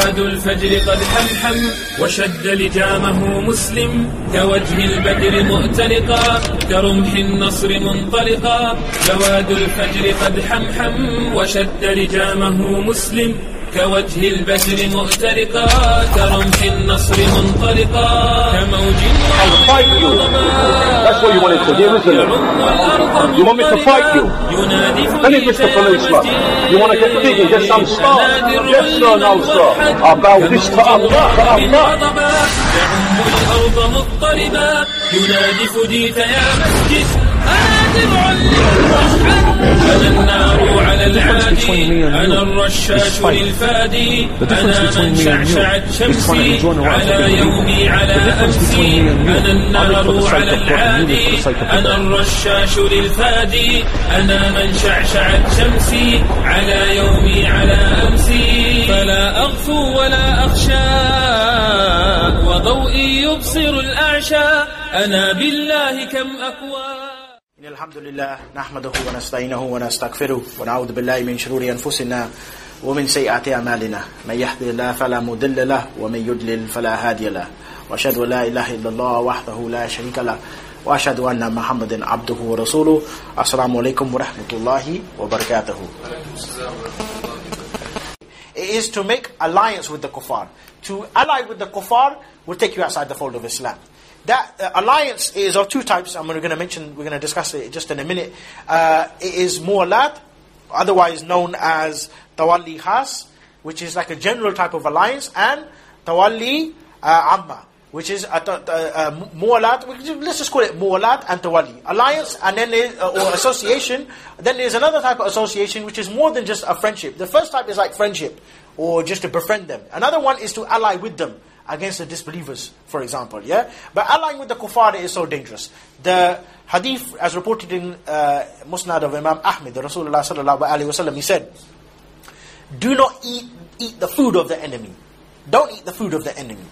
سواد الفجر قد حمحم وشد لجامه مسلم كوجه البدر مؤتلقا كرمح النصر منطلقا سواد الفجر قد حمحم وشد لجامه مسلم كوجه البدر مؤتلقا كرمح النصر منطلقا كموج. That's what you wanted to hear, isn't it? You want me to fight you? Then it Mr. Policeman. You want to get big and get some stuff? Yes sir, no sir. I'll bow this to Allah, to Allah. يعم الأرض مضطربا ينادي فديت يا مسجد أنا الرشاش للفادي أنا من شعشعت شمسي على يومي على أمسي أنا النار على العادي أنا الرشاش للفادي أنا من شعشعت شمسي على يومي على أمسي فلا أغفو ولا أخشى وضوئي يبصر الأعشى أنا بالله كم أكوى إن الحمد لله نحمده ونستعينه ونستغفره ونعوذ بالله من شرور أنفسنا ومن سيئات أعمالنا. من يهد الله فلا مضل له ومن يضلل فلا هادي له. وأشهد أن لا إله إلا الله وحده لا شريك له. وأشهد أن محمدا عبده ورسوله. السلام عليكم ورحمة الله وبركاته. It is to make alliance with the kuffar. To ally with the kuffar will take you outside the fold of Islam. That uh, alliance is of two types. I'm going to mention, we're going to discuss it just in a minute. Uh, it is mu'alat, otherwise known as tawalli khas, which is like a general type of alliance, and tawalli uh, amma, which is a, a, a, mu'alat, let's just call it mu'alat and tawalli. Alliance and then uh, or association. Then there's another type of association which is more than just a friendship. The first type is like friendship, or just to befriend them. Another one is to ally with them against the disbelievers, for example. Yeah, but allying with the kuffar is so dangerous. The hadith, as reported in uh, Musnad of Imam Ahmed, the Rasulullah sallallahu alaihi wasallam, he said, "Do not eat eat the food of the enemy. Don't eat the food of the enemy.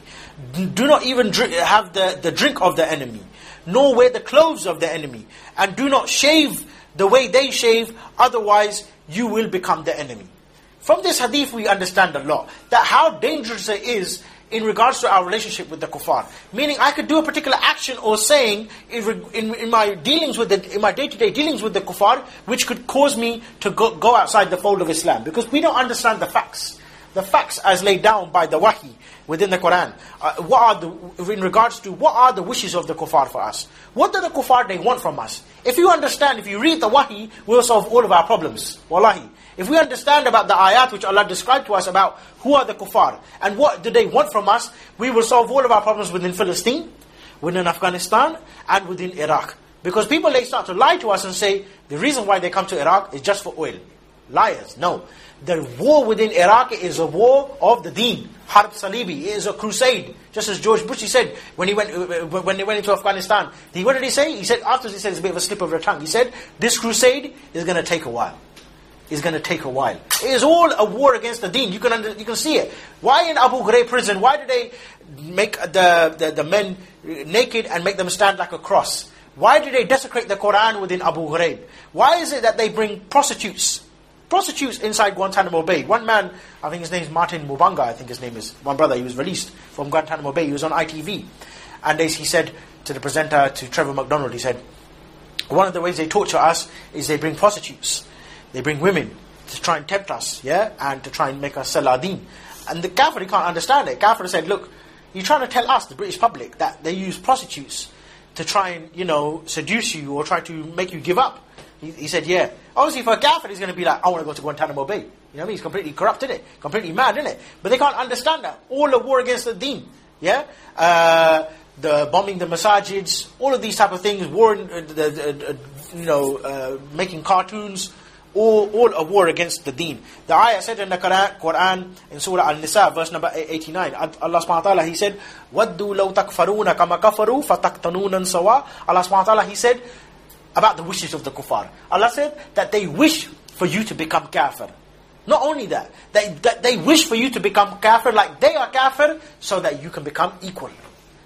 Do not even drink, have the, the drink of the enemy, nor wear the clothes of the enemy, and do not shave the way they shave. Otherwise, you will become the enemy." From this hadith, we understand a lot that how dangerous it is in regards to our relationship with the kuffar. Meaning, I could do a particular action or saying in, in, in my dealings with the, in my day-to-day dealings with the kuffar, which could cause me to go, go outside the fold of Islam because we don't understand the facts. The facts as laid down by the wahi within the Quran. Uh, what are the, in regards to what are the wishes of the kuffar for us? What do the kuffar they want from us? If you understand, if you read the wahi, we'll solve all of our problems. Wallahi. If we understand about the ayat which Allah described to us about who are the kuffar and what do they want from us, we will solve all of our problems within Palestine, within Afghanistan, and within Iraq. Because people they start to lie to us and say the reason why they come to Iraq is just for oil. Liars. No. The war within Iraq is a war of the deen. Harb Salibi is a crusade. Just as George Bush he said when he went uh, when they went into Afghanistan. He, what did he say? He said after he said it's a bit of a slip of the tongue. He said this crusade is going to take a while is going to take a while. It is all a war against the deen. You can under, you can see it. Why in Abu Ghraib prison? Why did they make the, the, the men naked and make them stand like a cross? Why did they desecrate the Quran within Abu Ghraib? Why is it that they bring prostitutes? Prostitutes inside Guantanamo Bay. One man, I think his name is Martin Mubanga, I think his name is, one brother, he was released from Guantanamo Bay. He was on ITV. And they, he said to the presenter, to Trevor McDonald, he said, one of the ways they torture us is they bring prostitutes. They bring women to try and tempt us, yeah, and to try and make us sell our deen. And the Kafir, can't understand it. Kafir said, look, you're trying to tell us, the British public, that they use prostitutes to try and, you know, seduce you or try to make you give up. He, he said, yeah. Obviously, for a he's going to be like, I want to go to Guantanamo Bay. You know what I mean? He's completely corrupt, isn't it? Completely mad, isn't it? But they can't understand that. All the war against the deen, yeah? Uh, the bombing the masajids, all of these type of things, war, uh, the, the, you know, uh, making cartoons, all, all a war against the deen. The ayah said in the Quran, Quran in Surah Al-Nisa, verse number 89, Allah subhanahu wa ta'ala, He said, وَدُّوا لَوْ تَكْفَرُونَ كَمَا كَفَرُوا فَتَقْتَنُونَ سَوَى Allah subhanahu wa ta'ala, He said, about the wishes of the kuffar. Allah said that they wish for you to become kafir. Not only that, they, that they wish for you to become kafir like they are kafir, so that you can become equal.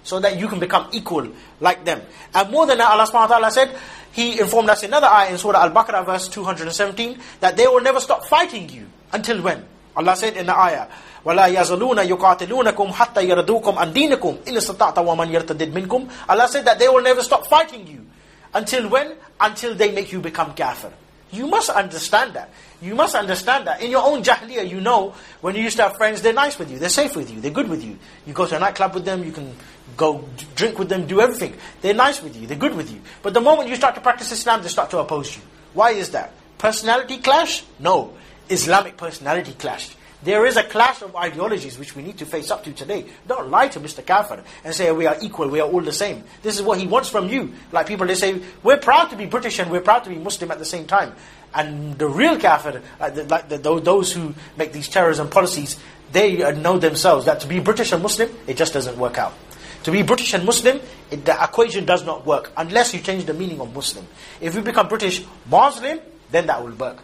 So that you can become equal like them. And more than that, Allah subhanahu wa ta'ala said, He informed us in another ayah in Surah Al-Baqarah verse 217, that they will never stop fighting you. Until when? Allah said in the ayah, وَلَا يَزَلُونَ يُقَاتِلُونَكُمْ حَتَّى يَرَدُوكُمْ عَنْ دِينِكُمْ إِنْ اسْتَطَعْتَ وَمَنْ يَرْتَدِدْ مِنْكُمْ Allah said that they will never stop fighting you. Until when? Until they make you become kafir. You must understand that. You must understand that. In your own jahiliyyah, you know, when you used to have friends, they're nice with you, they're safe with you, they're good with you. You go to a nightclub with them, you can go drink with them, do everything. They're nice with you, they're good with you. But the moment you start to practice Islam, they start to oppose you. Why is that? Personality clash? No. Islamic personality clash. There is a clash of ideologies which we need to face up to today. Don't lie to Mr. Kafir and say we are equal, we are all the same. This is what he wants from you. Like people, they say, we're proud to be British and we're proud to be Muslim at the same time. And the real Kafir, like, the, like the, those who make these terrorism policies, they uh, know themselves that to be British and Muslim, it just doesn't work out. To be British and Muslim, it, the equation does not work unless you change the meaning of Muslim. If you become British Muslim, then that will work.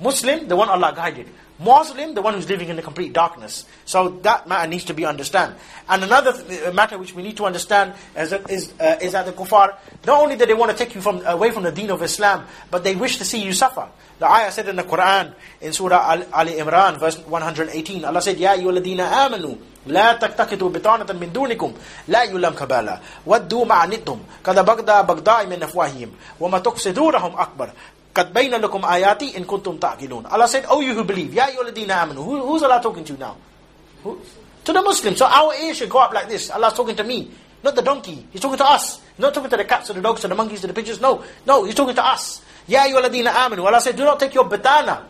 Muslim, the one Allah guided. Muslim, the one who's living in the complete darkness. So that matter needs to be understood. And another th- uh, matter which we need to understand is, is, uh, is that the kuffar, not only that they want to take you from, away from the deen of Islam, but they wish to see you suffer. The ayah said in the Quran, in Surah Al- Ali Imran, verse 118, Allah said, Ya ayyuhalladhina amanu, لا تتخذوا بطانة من دونكم لا يلم كبالا ودوا ما عنتم قد بغدا بغداء من أفواههم وما تقصدونهم أكبر قد بين لكم آياتي إن كنتم تعقلون Allah said, Oh you who believe, يا أيها الذين آمنوا Who, Who's Allah talking to now? Who? To the Muslims. So our ears should go up like this. Allah's talking to me, not the donkey. He's talking to us. He's not talking to the cats, to the dogs, to the monkeys, to the pigeons. No, no, he's talking to us. Ya أيها الذين آمنوا Allah said, do not take your batana.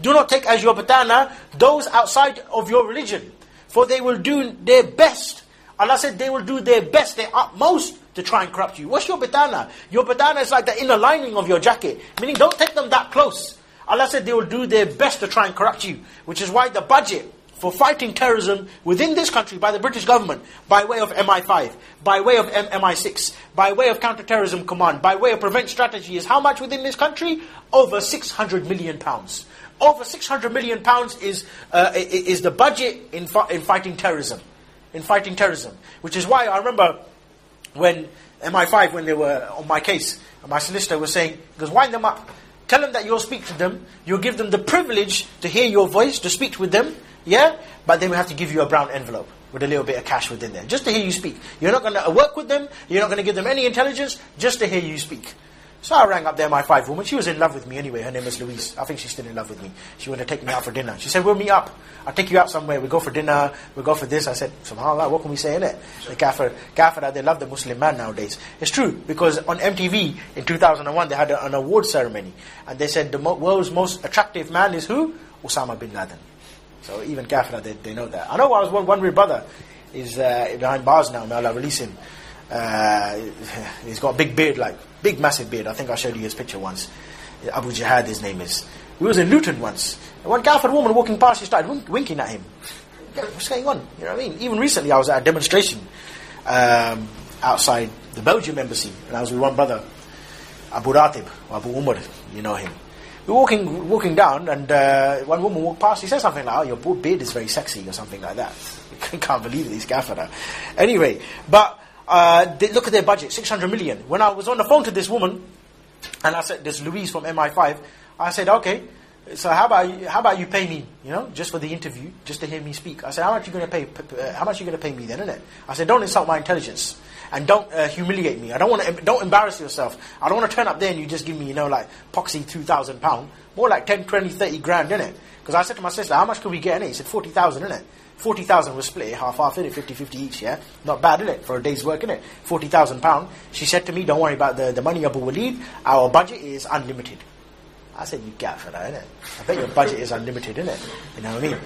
Do not take as your batana those outside of your religion. For they will do their best. Allah said they will do their best, their utmost to try and corrupt you. What's your batana? Your batana is like the inner lining of your jacket. Meaning don't take them that close. Allah said they will do their best to try and corrupt you. Which is why the budget for fighting terrorism within this country by the British government, by way of MI5, by way of M- MI6, by way of counter-terrorism command, by way of prevent strategy is how much within this country? Over 600 million pounds. Over 600 million pounds is, uh, is the budget in, in fighting terrorism. In fighting terrorism. Which is why I remember when MI5, when they were on my case, my solicitor was saying, goes, wind them up. Tell them that you'll speak to them. You'll give them the privilege to hear your voice, to speak with them. Yeah? But then we have to give you a brown envelope with a little bit of cash within there, just to hear you speak. You're not going to work with them. You're not going to give them any intelligence, just to hear you speak. So I rang up the MI5 woman. She was in love with me anyway. Her name was Louise. I think she's still in love with me. She wanted to take me out for dinner. She said, we'll meet up. I'll take you out somewhere. We go for dinner. We go for this. I said, subhanAllah, what can we say in it? The kafir, kafir, they love the Muslim man nowadays. It's true, because on MTV in 2001, they had an award ceremony. And they said the world's most attractive man is who? Osama bin Laden. So even kafir, they, they know that. I know I was one, one brother is uh, behind bars now. May Allah release him. Uh, he's got a big beard, like big, massive beard. I think I showed you his picture once. Abu Jihad, his name is. We was in Luton once. One Kafir woman walking past, she started wink- winking at him. What's going on? You know what I mean? Even recently, I was at a demonstration um, outside the Belgium embassy, and I was with one brother, Abu Ratib, or Abu Umar. You know him. We were walking, walking down, and uh, one woman walked past. She said something like, "Oh, your beard is very sexy," or something like that. I can't believe it, these Kafir. Anyway, but uh, look at their budget, 600 million. When I was on the phone to this woman, and I said, this Louise from MI5, I said, okay, so how about you, how about you pay me, you know, just for the interview, just to hear me speak? I said, how much are you going to pay? Uh, how much you going to pay me then, innit? I said, don't insult my intelligence and don't uh, humiliate me. I don't want to. Don't embarrass yourself. I don't want to turn up there and you just give me, you know, like poxy two thousand pound, more like 10, 20, 30 grand, innit? Because I said to my sister, how much could we get in it? He said forty thousand, innit? 40,000 was split, half half, in it, 50 50 each, yeah? Not bad, is it? For a day's work, in it? 40,000 pound. She said to me, don't worry about the, the money, Abu Walid, our budget is unlimited. I said, you get for that, innit? I bet your budget is unlimited, innit? You know what I mean?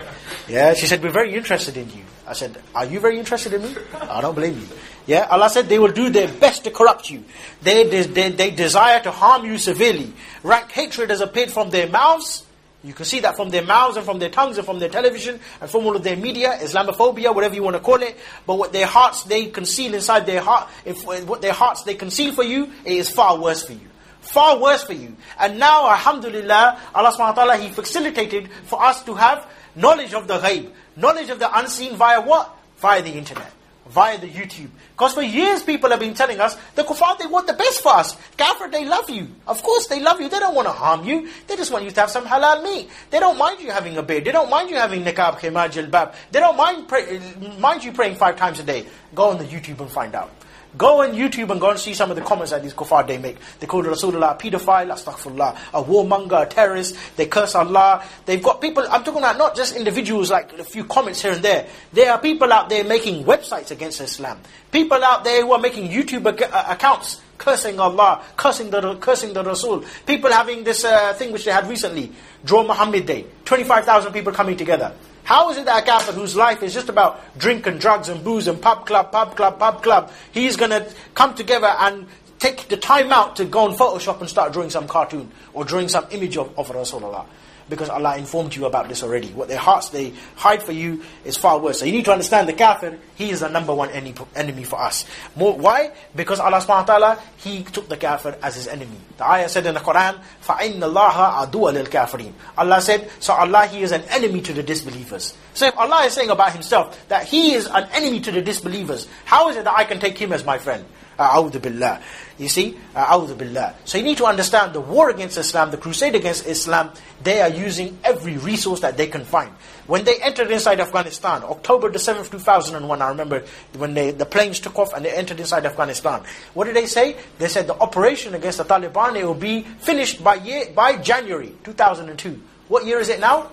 Yeah, she said, we're very interested in you. I said, are you very interested in me? I don't blame you. Yeah, Allah said they will do their best to corrupt you. They, they, they desire to harm you severely. Rank hatred has appeared from their mouths you can see that from their mouths and from their tongues and from their television and from all of their media, Islamophobia, whatever you want to call it. But what their hearts they conceal inside their heart, if what their hearts they conceal for you, it is far worse for you. Far worse for you. And now, Alhamdulillah, Allah subhanahu wa ta'ala, He facilitated for us to have knowledge of the ghaib, knowledge of the unseen via what? Via the internet. Via the YouTube. Because for years people have been telling us, the kuffar, they want the best for us. Kafir, they love you. Of course they love you. They don't want to harm you. They just want you to have some halal meat. They don't mind you having a beard. They don't mind you having niqab, khimar, jilbab. They don't mind, pray, mind you praying five times a day. Go on the YouTube and find out. Go on YouTube and go and see some of the comments that these kuffar they make. They call Rasulullah a pedophile, astaghfirullah, a warmonger, a terrorist. They curse Allah. They've got people, I'm talking about not just individuals like a few comments here and there. There are people out there making websites against Islam. People out there who are making YouTube uh, accounts cursing Allah, cursing the cursing the Rasul. People having this uh, thing which they had recently, Draw Muhammad Day. 25,000 people coming together. How is it that a kafir whose life is just about drink and drugs and booze and pub club, pub club, pub club, he's going to come together and take the time out to go on Photoshop and start drawing some cartoon or drawing some image of, of Rasulullah? because Allah informed you about this already. What their hearts they hide for you is far worse. So you need to understand the kafir, he is the number one enemy for us. More, why? Because Allah subhanahu wa ta'ala, He took the kafir as His enemy. The ayah said in the Quran, فَإِنَّ اللَّهَ عَدُوَ لِلْكَافِرِينَ Allah said, so Allah, He is an enemy to the disbelievers. So if Allah is saying about Himself that He is an enemy to the disbelievers, how is it that I can take Him as my friend? A'udhu billah. You see? A'udhu billah. So you need to understand the war against Islam, the crusade against Islam, they are using every resource that they can find. When they entered inside Afghanistan, October the 7th, 2001, I remember when they, the planes took off and they entered inside Afghanistan. What did they say? They said the operation against the Taliban it will be finished by, year, by January 2002. What year is it now?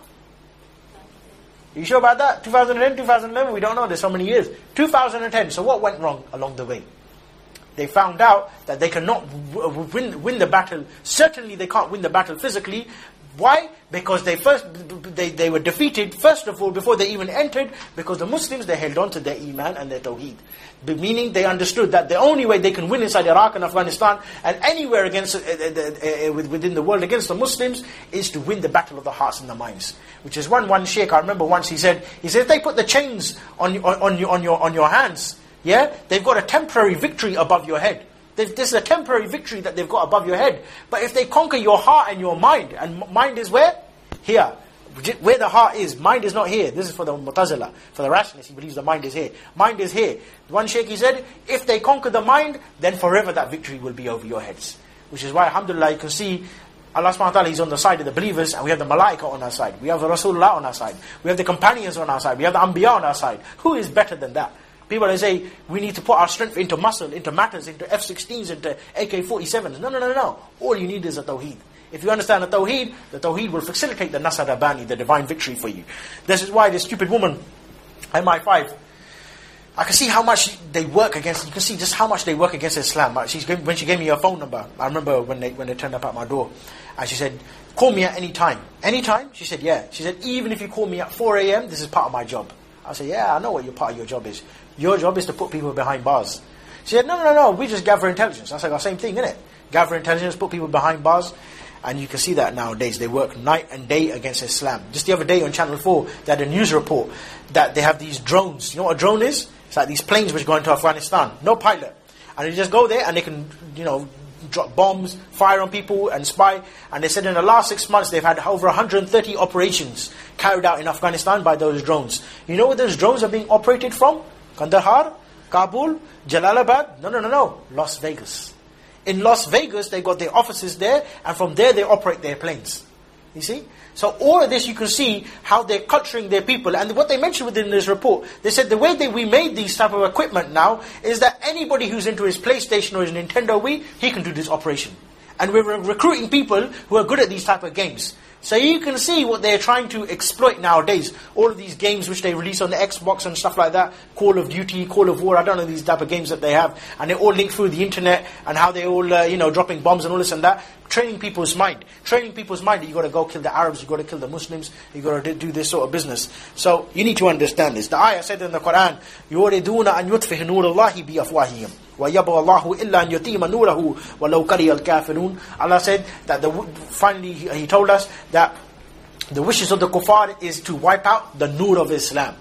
You sure about that? 2010, 2011? We don't know. There's so many years. 2010. So what went wrong along the way? They found out that they cannot win, win the battle. Certainly they can't win the battle physically. Why? Because they first they, they were defeated, first of all, before they even entered, because the Muslims they held on to their Iman and their Tawheed. Meaning they understood that the only way they can win inside Iraq and Afghanistan and anywhere against uh, uh, uh, within the world against the Muslims is to win the battle of the hearts and the minds. Which is one one sheikh I remember once he said he said if they put the chains on on, on, your, on your on your hands yeah? They've got a temporary victory above your head. This is a temporary victory that they've got above your head. But if they conquer your heart and your mind, and mind is where? Here. Where the heart is, mind is not here. This is for the Mu'tazila. For the rationalist, he believes the mind is here. Mind is here. One sheikh, he said, if they conquer the mind, then forever that victory will be over your heads. Which is why, alhamdulillah, you can see Allah subhanahu wa ta'ala is on the side of the believers and we have the malaika on our side. We have the Rasulullah on our side. We have the companions on our side. We have the Anbiya on our side. Who is better than that? People they say we need to put our strength into muscle, into matters, into F-16s, into AK-47s. No, no, no, no. All you need is a tawheed. If you understand the tawheed, the tawheed will facilitate the nasr Rabbani, the divine victory for you. This is why this stupid woman, MI5, I can see how much they work against. You can see just how much they work against Islam. Uh, she's when she gave me her phone number. I remember when they when they turned up at my door, and she said, "Call me at any time." Any time? She said, "Yeah." She said, "Even if you call me at 4 a.m., this is part of my job." I said, "Yeah, I know what your part of your job is. Your job is to put people behind bars. She said, no, no, no, we just gather intelligence. I said, the same thing, isn't it? Gather intelligence, put people behind bars. And you can see that nowadays. They work night and day against Islam. Just the other day on Channel 4, they had a news report that they have these drones. You know what a drone is? It's like these planes which go into Afghanistan. No pilot. And they just go there and they can, you know, drop bombs, fire on people and spy. And they said in the last six months they've had over 130 operations carried out in Afghanistan by those drones. You know where those drones are being operated from? Kandahar, Kabul, Jalalabad. No, no, no, no. Las Vegas. In Las Vegas, they got their offices there, and from there they operate their planes. You see? So all of this, you can see how they're culturing their people. And what they mentioned within this report, they said the way that we made these type of equipment now is that anybody who's into his PlayStation or his Nintendo Wii, he can do this operation. And we're recruiting people who are good at these type of games. So you can see what they're trying to exploit nowadays. All of these games which they release on the Xbox and stuff like that, Call of Duty, Call of War, I don't know these type of games that they have, and they all link through the internet and how they all, uh, you know, dropping bombs and all this and that. Training people's mind. Training people's mind that you got to go kill the Arabs, you got to kill the Muslims, you got to do this sort of business. So you need to understand this. The ayah said in the Quran, يُرِدُونَ أَن يُطْفِهِ نُورَ اللَّهِ بِأَفْوَاهِهِمْ وَيَبْغَ اللَّهُ إِلَّا أَن يُتِيمَ نُورَهُ وَلَوْ كَرِيَ الْكَافِرُونَ Allah said that the, finally he, he told us that the wishes of the kuffar is to wipe out the nur of Islam.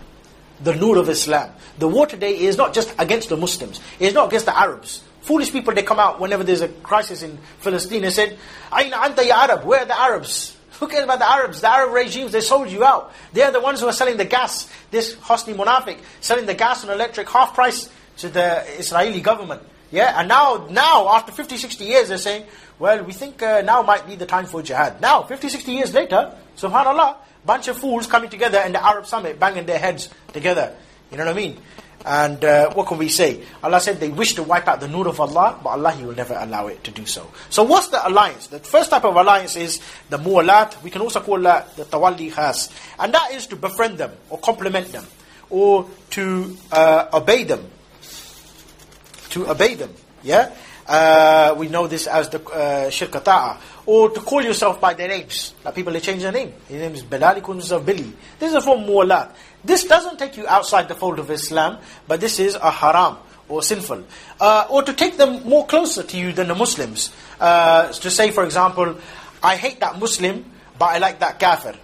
The nur of Islam. The war today is not just against the Muslims. It's not against the Arabs. Foolish people, they come out whenever there's a crisis in Palestine and said, Aina anta ya Arab? Where are the Arabs? Who cares about the Arabs? The Arab regimes, they sold you out. They are the ones who are selling the gas. This Hosni Munafiq, selling the gas and electric half price to the Israeli government. Yeah, and now, now after 50, 60 years, they're saying, well, we think uh, now might be the time for jihad. Now, 50, 60 years later, subhanAllah, bunch of fools coming together in the Arab summit, banging their heads together. You know what I mean? And uh, what can we say? Allah said they wish to wipe out the nur of Allah, but Allah He will never allow it to do so. So what's the alliance? The first type of alliance is the mu'alat. We can also call that the tawalli khas. And that is to befriend them, or compliment them, or to uh, obey them. To obey them. Yeah? Uh, we know this as the uh. Or to call yourself by their names. Like people, they change their name. His name is Bilal, he of Billy. This is a form of mu'alat. This doesn't take you outside the fold of Islam, but this is a haram or sinful. Uh, or to take them more closer to you than the Muslims. Uh, to say, for example, I hate that Muslim, but I like that kafir.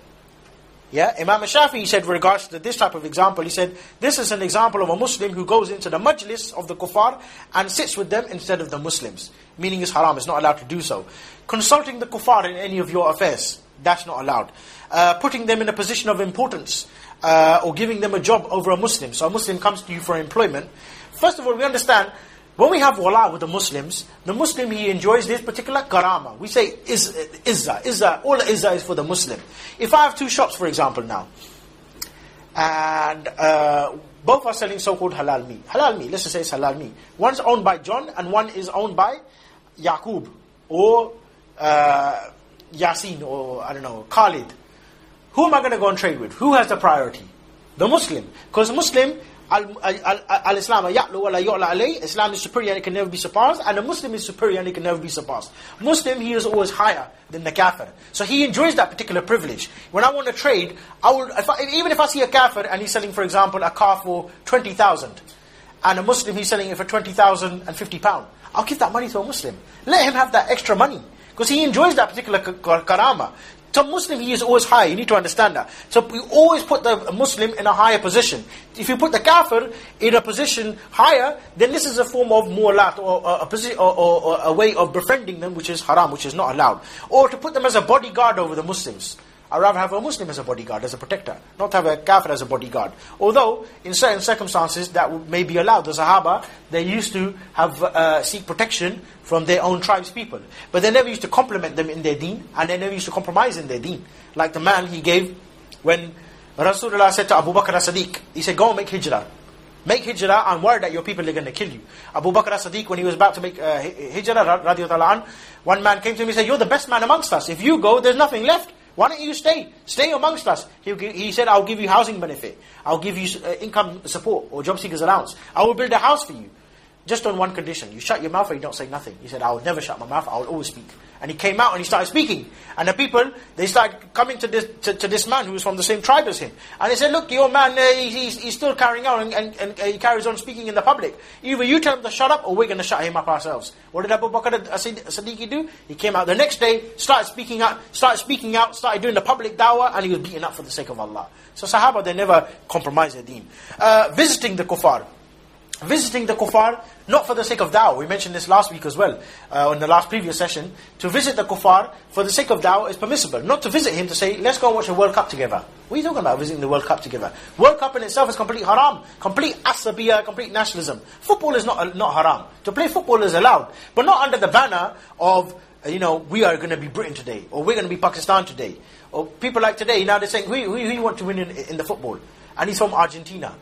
Yeah, Imam Shafi said, regards to this type of example, he said, this is an example of a Muslim who goes into the majlis of the kuffar and sits with them instead of the Muslims. Meaning it's haram, it's not allowed to do so. Consulting the kuffar in any of your affairs, that's not allowed. Uh, putting them in a position of importance, uh, or giving them a job over a Muslim. So a Muslim comes to you for employment. First of all, we understand when we have wala with the Muslims, the Muslim he enjoys this particular karama. We say is, izza, izza, all the izza is for the Muslim. If I have two shops, for example, now, and uh, both are selling so-called halal meat. Halal meat, let's just say it's halal meat. One's owned by John and one is owned by Yaqub or uh, Yasin or I don't know, Khalid. Who am I going to go and trade with? Who has the priority? The Muslim. Because Muslim, Al-Islam, ya'lu wa la yu'la. Islam is superior and it can never be surpassed. And a Muslim is superior and it can never be surpassed. Muslim, he is always higher than the kafir. So he enjoys that particular privilege. When I want to trade, I will, if I, even if I see a kafir and he's selling, for example, a car for 20,000, and a Muslim, he's selling it for 20,000 and 50 pounds, I'll give that money to a Muslim. Let him have that extra money. Because he enjoys that particular karama. So Muslim, he is always high. You need to understand that. So we always put the Muslim in a higher position. If you put the kafir in a position higher, then this is a form of mu'alat, or or, or, or a way of befriending them, which is haram, which is not allowed. Or to put them as a bodyguard over the Muslims. I'd rather have a Muslim as a bodyguard, as a protector, not have a kafir as a bodyguard. Although, in certain circumstances, that may be allowed. The Sahaba, they used to have uh, seek protection from their own tribe's people. But they never used to compliment them in their deen, and they never used to compromise in their deen. Like the man he gave when Rasulullah said to Abu Bakr as-Siddiq, he said, go and make hijrah. Make hijrah, I'm worried that your people are going to kill you. Abu Bakr as-Siddiq, when he was about to make uh, hijrah, one man came to him and said, you're the best man amongst us. If you go, there's nothing left. Why don't you stay? Stay amongst us. He, he said, I'll give you housing benefit. I'll give you uh, income support or job seekers allowance. I will build a house for you. Just on one condition. You shut your mouth or you don't say nothing. He said, I will never shut my mouth. I will always speak. And he came out and he started speaking. And the people, they started coming to this, to, to this man who was from the same tribe as him. And they said, look, your man, uh, he's, he's still carrying on and, and, and uh, he carries on speaking in the public. Either you tell him to shut up or we're going to shut him up ourselves. What did Abu Bakr as-Siddiq do? He came out the next day, started speaking out, started speaking out, started doing the public dawah, and he was beaten up for the sake of Allah. So Sahaba, they never compromised their deen. Uh, visiting the kuffar visiting the kuffar, not for the sake of da'wah. We mentioned this last week as well, uh, in the last previous session. To visit the kuffar for the sake of da'wah is permissible. Not to visit him to say, let's go and watch a World Cup together. What are you talking about, visiting the World Cup together? World Cup in itself is complete haram, complete asabiya, complete nationalism. Football is not, not haram. To play football is allowed, but not under the banner of, uh, you know, we are going to be Britain today, or we're going to be Pakistan today. Or people like today, now they're saying, who, who, who you want to win in, in the football? And he's from Argentina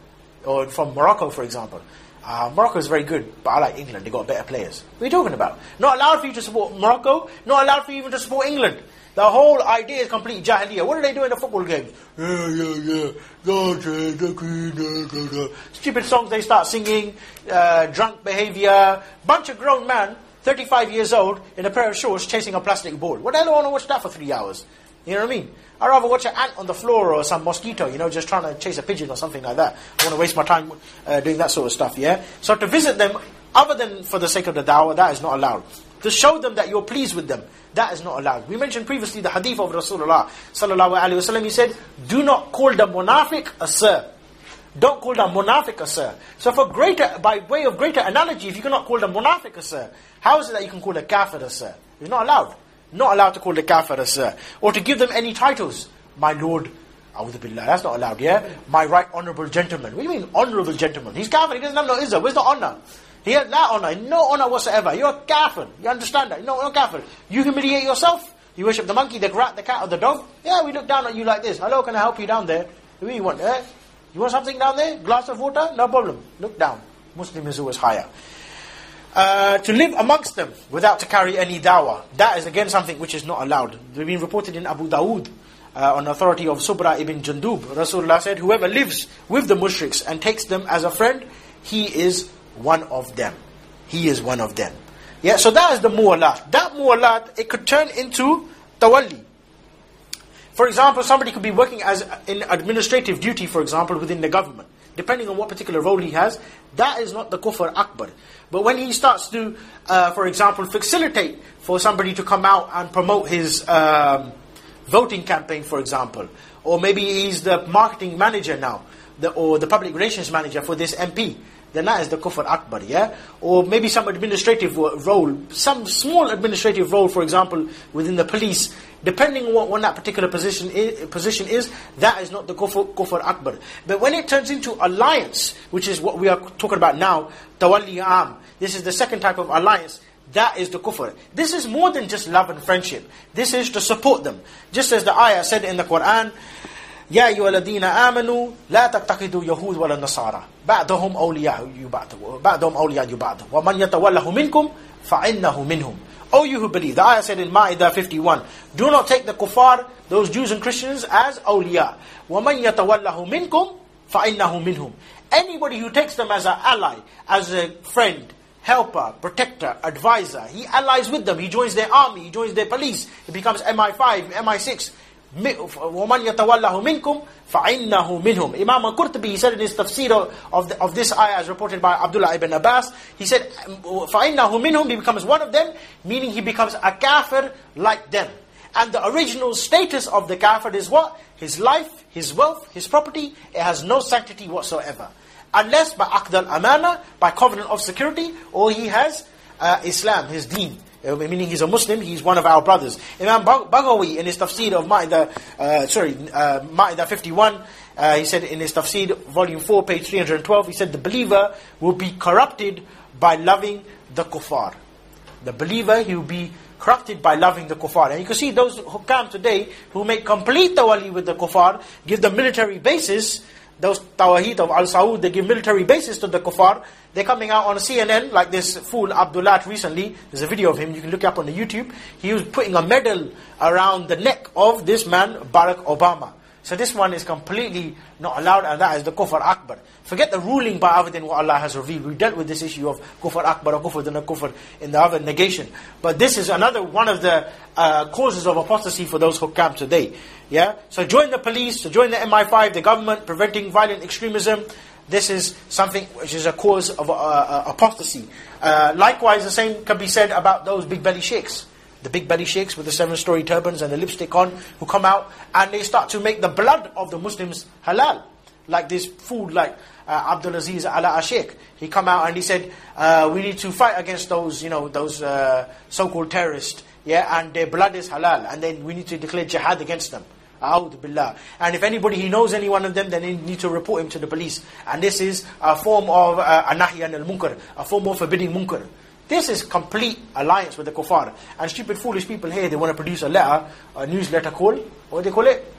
or from Morocco, for example. Uh, Morocco is very good, but I like England. They got better players. What are you talking about? Not allowed for you to support Morocco. Not allowed for you even to support England. The whole idea is complete jahiliyyah. What do they do in the football games? Yeah, yeah, yeah. Stupid songs they start singing, uh, drunk behavior. Bunch of grown men, 35 years old, in a pair of shorts chasing a plastic ball. What do I want to watch that for three hours? You know what I mean? I'd rather watch an ant on the floor or some mosquito, you know, just trying to chase a pigeon or something like that. I want to waste my time uh, doing that sort of stuff, yeah? So to visit them, other than for the sake of the dawah, that is not allowed. To show them that you're pleased with them, that is not allowed. We mentioned previously the hadith of Rasulullah sallallahu alaihi wasallam. He said, "Do not call the munafiq a sir. Don't call the munafiq a sir." So, for greater, by way of greater analogy, if you cannot call the munafiq a sir, how is it that you can call a kafir a sir? It's not allowed. Not allowed to call the kafir a sir. Or to give them any titles. My lord, Billah, that's not allowed, yeah? My right honorable gentleman. What do you mean, honorable gentleman? He's kafir, he doesn't have no izzah. Where's the honor? He has no honor, no honor whatsoever. You're a kafir. You understand that? No, no kafir. You humiliate yourself. You worship the monkey, the rat, the cat, or the dog. Yeah, we look down on you like this. Hello, can I help you down there? What do you want? Eh? You want something down there? Glass of water? No problem. Look down. Muslim is always higher. Uh, to live amongst them without to carry any dawah. That is again something which is not allowed. They've been reported in Abu Dawood uh, on authority of Subra ibn Jundub. Rasulullah said, whoever lives with the mushriks and takes them as a friend, he is one of them. He is one of them. Yeah, so that is the mu'alat. That mu'alat, it could turn into tawalli. For example, somebody could be working as in administrative duty, for example, within the government. Depending on what particular role he has, that is not the kufr akbar. But when he starts to, uh, for example, facilitate for somebody to come out and promote his um, voting campaign, for example, or maybe he's the marketing manager now, the, or the public relations manager for this MP, then that is the kufr akbar, yeah? Or maybe some administrative role, some small administrative role, for example, within the police, depending on what, that particular position is, position is, that is not the kufr, kufr akbar. But when it turns into alliance, which is what we are talking about now, tawalli am, this is the second type of alliance, that is the kufr. This is more than just love and friendship. This is to support them. Just as the ayah said in the Quran, يا أيها الذين آمنوا لا تتخذوا يهود ولا نصارى بعضهم أولياء بعض بعضهم أولياء بعض ومن يتوله منكم فإنه منهم O you who believe, the ayah said in Ma'idah 51, do not take the kuffar, those Jews and Christians, as awliya. وَمَنْ يَتَوَلَّهُ مِنْكُمْ فَإِنَّهُ مِنْهُمْ Anybody who takes them as an ally, as a friend, helper, protector, advisor, he allies with them, he joins their army, he joins their police, he becomes MI5, MI6, وَمَنْ يَتَوَلَّهُ مِنْكُمْ فَإِنَّهُ مِنْهُمْ Imam al-Qurtubi, he said in his tafsir of, the, of this ayah as reported by Abdullah ibn Abbas, he said, فَإِنَّهُ مِنْهُمْ He becomes one of them, meaning he becomes a kafir like them. And the original status of the kafir is what? His life, his wealth, his property, it has no sanctity whatsoever. Unless by aqd al-amana, by covenant of security, or he has uh, Islam, his deen. Uh, meaning he's a Muslim, he's one of our brothers. Imam Baghawi in his tafsir of Ma'idah, uh, sorry, uh, Ma'idah 51, uh, he said in his tafsir, volume 4, page 312, he said the believer will be corrupted by loving the kuffar. The believer, he will be corrupted by loving the kuffar. And you can see those who come today, who make complete tawali with the kuffar, give them military bases, those tawaghit of Al Saud, they give military bases to the kuffar. They're coming out on CNN, like this fool Abdullah recently. There's a video of him, you can look up on the YouTube. He was putting a medal around the neck of this man, Barack Obama. So this one is completely not allowed, and that is the kufr akbar. Forget the ruling by other than what Allah has revealed. We dealt with this issue of kufr akbar or kufr dun kufr in the other negation. But this is another one of the uh, causes of apostasy for those who come today. Yeah. So join the police, so join the MI5, the government, preventing violent extremism. This is something which is a cause of uh, uh, apostasy. Uh, likewise, the same can be said about those big belly sheikhs the big belly sheikhs with the seven story turbans and the lipstick on, who come out and they start to make the blood of the Muslims halal. Like this food, like uh, Abdul Aziz Al ash-Sheikh. He come out and he said, uh, we need to fight against those, you know, those uh, so-called terrorists, yeah, and their blood is halal, and then we need to declare jihad against them. Billah. And if anybody he knows any one of them, then he need to report him to the police. And this is a form of uh, anahi al munkar, a form of forbidding munkar. This is complete alliance with the kuffar. And stupid, foolish people here, they want to produce a letter, a newsletter called, what do they call it?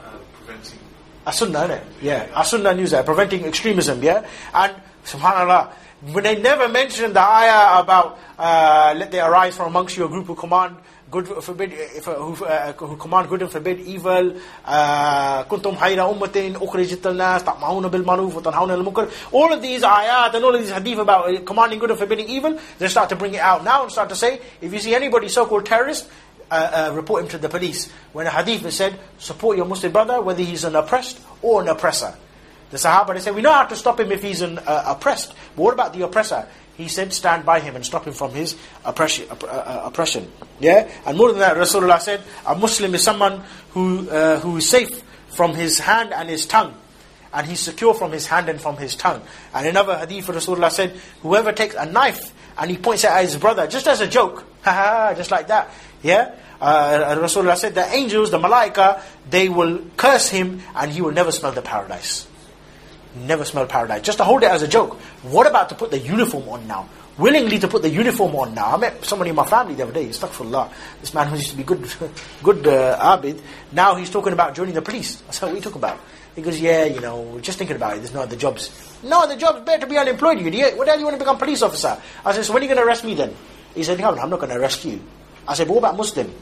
Uh, preventing. A sunnah, innit? Yeah, a sunnah newsletter, preventing extremism, yeah? And, subhanAllah, when they never mention the ayah about, uh, let there arise from amongst you a group who command good forbid if, uh, who, uh, who command good and forbid evil uh, kuntum hayra ummatin ukhrijat nas ta'ma'una bil ma'ruf wa tanhauna 'anil munkar all of these ayat and all of these hadith about uh, commanding good and forbidding evil they start to bring it out now and start to say if you see anybody so called terrorist uh, uh, report him to the police. When a hadith is said, support your Muslim brother, whether he's an oppressed or an oppressor. The Sahaba, they say, we know how to stop him if he's an uh, oppressed. But what about the oppressor? He said, stand by him and stop him from his oppression. Uh, uh, oppression. Yeah? And more than that, Rasulullah said, a Muslim is someone who, uh, who is safe from his hand and his tongue. And he's secure from his hand and from his tongue. And another hadith, Rasulullah said, whoever takes a knife and he points it at his brother, just as a joke, just like that, Yeah? Uh, Rasulullah said the angels, the malaika, they will curse him and he will never smell the paradise. Never smell paradise. Just to hold it as a joke. What about to put the uniform on now? Willingly to put the uniform on now. I met somebody in my family the other day, astaghfirullah. This man who used to be good, good uh, abid, now he's talking about joining the police. I said, what are you talking about? He goes, yeah, you know, just thinking about it, there's no other jobs. No other jobs, better to be unemployed, you idiot. What do you want to become police officer? I said, so when are you going to arrest me then? He said, no, I'm not going to arrest you. I said, but what about Muslim?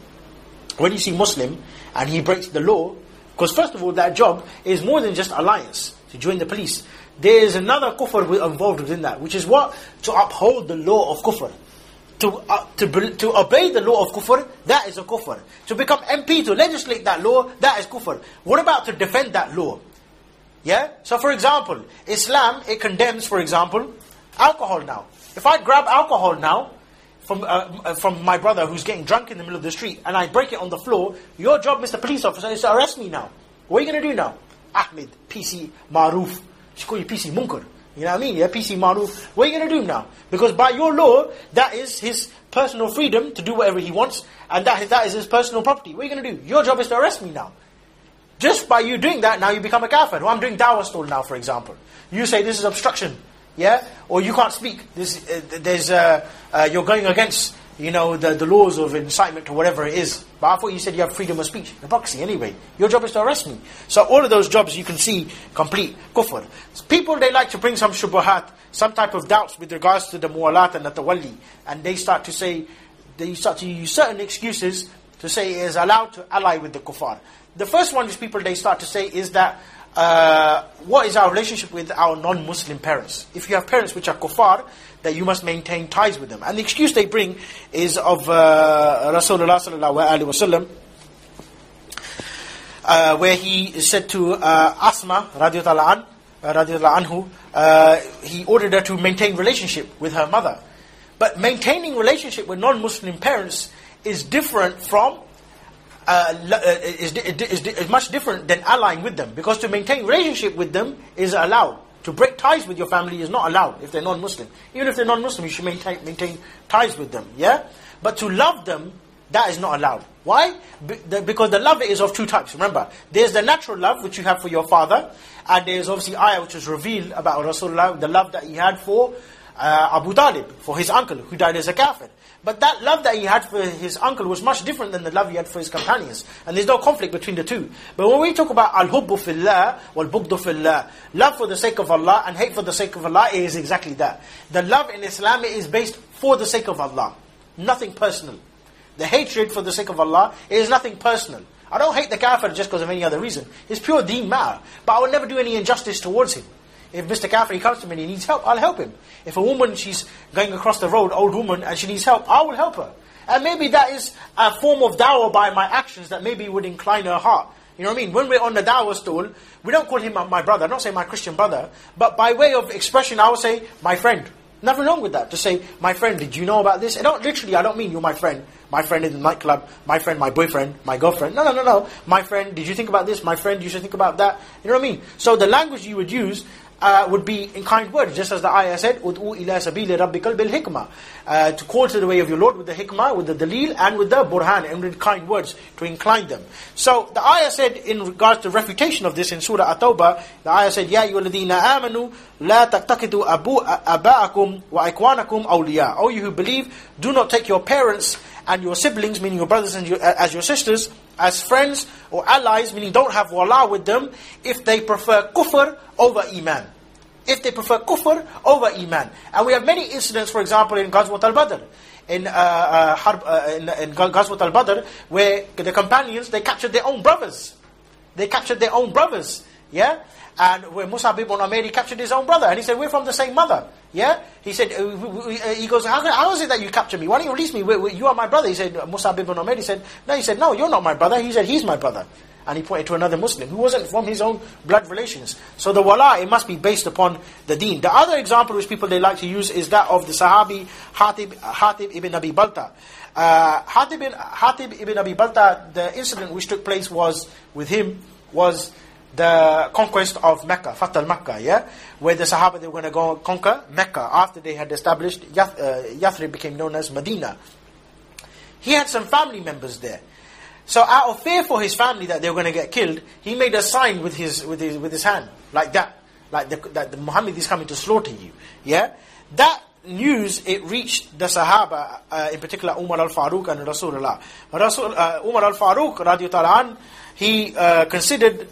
When you see Muslim and he breaks the law, because first of all, that job is more than just alliance to join the police. There is another kufr involved within that, which is what? To uphold the law of kufr. To, uh, to, to obey the law of kufr, that is a kufr. To become MP, to legislate that law, that is kufr. What about to defend that law? Yeah? So for example, Islam, it condemns, for example, alcohol now. If I grab alcohol now, from, uh, from my brother who's getting drunk in the middle of the street and I break it on the floor, your job, Mr. Police Officer, is to arrest me now. What are you going to do now? Ahmed, PC Maruf. She call you PC Munkar. You know what I mean? Yeah, PC Maruf. What are you going to do now? Because by your law, that is his personal freedom to do whatever he wants, and that, that is his personal property. What are you going to do? Your job is to arrest me now. Just by you doing that, now you become a kafir. Well, I'm doing dawah stall now, for example. You say this is obstruction yeah, or you can't speak. This, uh, there's, uh, uh, you're going against, you know, the, the laws of incitement or whatever it is. But I thought you said you have freedom of speech. Hypocrisy, anyway. Your job is to arrest me. So all of those jobs you can see complete kufr. People, they like to bring some shubuhat, some type of doubts with regards to the mu'alat and the tawalli. And they start to say, they start to use certain excuses to say it is allowed to ally with the kuffar. The first one is people, they start to say is that uh, what is our relationship with our non-Muslim parents? If you have parents which are kuffar, that you must maintain ties with them. And the excuse they bring is of uh, Rasulullah sallallahu alaihi wasallam, uh, where he said to uh, Asma radiallahu, uh, anhu, uh, he ordered her to maintain relationship with her mother. But maintaining relationship with non-Muslim parents is different from uh, uh is, is, is much different than allying with them. Because to maintain relationship with them is allowed. To break ties with your family is not allowed if they're non-Muslim. Even if they're non-Muslim, you should maintain, maintain ties with them. Yeah? But to love them, that is not allowed. Why? because the love is of two types. Remember, there's the natural love which you have for your father, and there's obviously ayah which is revealed about Rasulullah, the love that he had for uh, Abu Talib, for his uncle who died as a kafir. But that love that he had for his uncle was much different than the love he had for his companions. And there's no conflict between the two. But when we talk about al-hubbu fillah wal-bugdu fillah, love for the sake of Allah and hate for the sake of Allah is exactly that. The love in Islam is based for the sake of Allah. Nothing personal. The hatred for the sake of Allah is nothing personal. I don't hate the kafir just because of any other reason. It's pure deen matter. But I will never do any injustice towards him. If Mr. Kafir comes to me and he needs help, I'll help him. If a woman, she's going across the road, old woman, and she needs help, I will help her. And maybe that is a form of dawah by my actions that maybe would incline her heart. You know what I mean? When we're on the dawah stool, we don't call him my brother, I'm not saying my Christian brother, but by way of expression, I would say, my friend. Nothing wrong with that. To say, my friend, did you know about this? I don't literally, I don't mean you're my friend. My friend in the nightclub, my friend, my boyfriend, my girlfriend. No, no, no, no. My friend, did you think about this? My friend, you should think about that. You know what I mean? So the language you would use uh, would be in kind words, just as the ayah said, "Ud'u ila sabili rabbikal bil hikmah," uh, to call to the way of your Lord with the hikmah, with the dalil, and with the burhan, and with kind words to incline them. So the ayah said, in regards to refutation of this in Surah At-Tawbah, the ayah said, "Ya ayyuhalladhina amanu la taqtaqidu abu aba'akum wa ikwanakum awliya." O you who believe, do not take your parents and your siblings, meaning your brothers and your, as your sisters, as friends or allies, meaning don't have wala with them, if they prefer kufr over iman. If they prefer kufr over iman. And we have many incidents, for example, in Ghazwat al-Badr, in, uh, uh, Harb, uh, in, in Ghazwat al-Badr, where the companions, they captured their own brothers. They captured their own brothers. Yeah? And when Mus'ab ibn Umair, he captured his own brother. And he said, we're from the same mother. Yeah? He said, uh, uh he goes, how, how is it that you captured me? Why don't you release me? You are my brother. He said, Mus'ab ibn Umair, he said, no, he said, no, you're not my brother. He said, he's my brother. And he pointed to another Muslim who wasn't from his own blood relations. So the wala, it must be based upon the deen. The other example which people they like to use is that of the Sahabi Hatib, Hatib ibn Abi Balta. Uh, Hatib, Hatib ibn Abi Balta, the incident which took place was with him was the conquest of Mecca, Fath al-Makkah, yeah? Where the Sahaba, they were going to go conquer Mecca after they had established, Yath, uh, Yathrib became known as Medina. he had some family members there. So out of fear for his family that they were going to get killed, he made a sign with his with his with his hand like that, like the, that the Muhammad is coming to slaughter you. Yeah, that news it reached the Sahaba, uh, in particular Umar al Faruq and Rasulullah. Rasul, uh, Umar al Faruq, radiallahu an, he uh, considered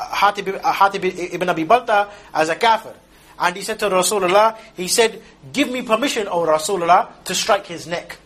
Hatib, uh, ibn Abi Balta as a kafir. And he said to Rasulullah, he said, Give me permission, O Rasulullah, to strike his neck.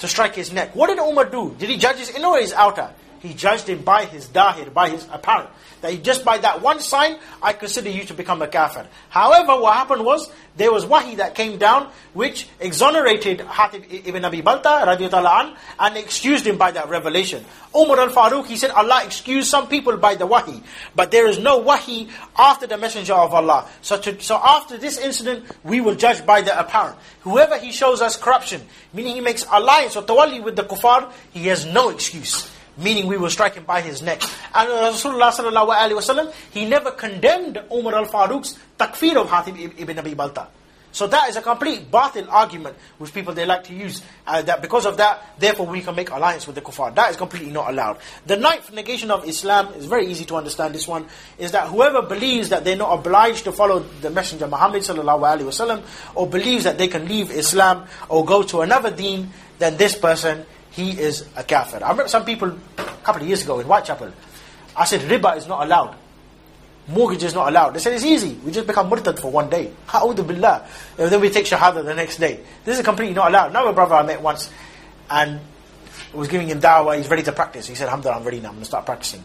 To strike his neck. What did Umar do? Did he judge his inner or his outer? He judged him by his dahir, by his apparent. That just by that one sign, I consider you to become a kafir. However, what happened was, there was wahi that came down, which exonerated Hatib ibn Abi Balta, an, and excused him by that revelation. Umar al-Faruq, he said, Allah excused some people by the wahi, but there is no wahi after the messenger of Allah. So, to, so after this incident, we will judge by the apparent. Whoever he shows us corruption, meaning he makes alliance or tawalli with the kuffar, he has no excuse meaning we will strike him by his neck. And Rasulullah sallallahu alaihi wasallam, he never condemned Umar al-Faruq's takfir of Hatib ibn Abi Balta. So that is a complete batil argument which people they like to use. Uh, that because of that, therefore we can make alliance with the kuffar. That is completely not allowed. The ninth negation of Islam is very easy to understand. This one is that whoever believes that they're not obliged to follow the Messenger Muhammad sallallahu alaihi wasallam, or believes that they can leave Islam or go to another deen, then this person he is a kafir. I remember some people a couple of years ago in Whitechapel, I said riba is not allowed. Mortgage is not allowed. They said it's easy. We just become murtad for one day. Ha'udu billah. And then we take shahada the next day. This is completely not allowed. Now a brother I met once and was giving him dawah, he's ready to practice. He said, Alhamdulillah, I'm ready now, I'm going to start practicing.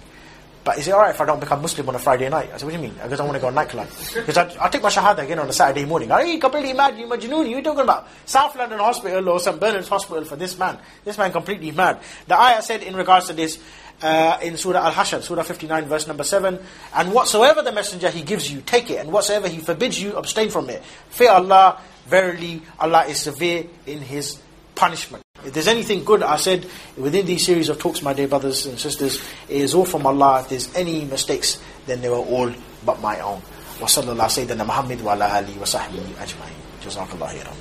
But he said, alright, if I don't become Muslim on a Friday night. I said, what do you mean? Because I want to go nightclub. Because I, I take my shahada again on a Saturday morning. Are you completely mad? You majnoon? You talking about South London Hospital or St. Bernard's Hospital for this man? This man completely mad. The ayah said in regards to this, uh, in Surah Al-Hashr, Surah 59, verse number 7, And whatsoever the messenger he gives you, take it, and whatsoever he forbids you, abstain from it. Fear Allah, verily Allah is severe in his punishment. If there's anything good, I said within these series of talks, my dear brothers and sisters, it is all from Allah. If there's any mistakes, then they were all but my own. وصلى الله سيدنا محمد وعلى آله وصحبه أجمعين جزاك الله خيرا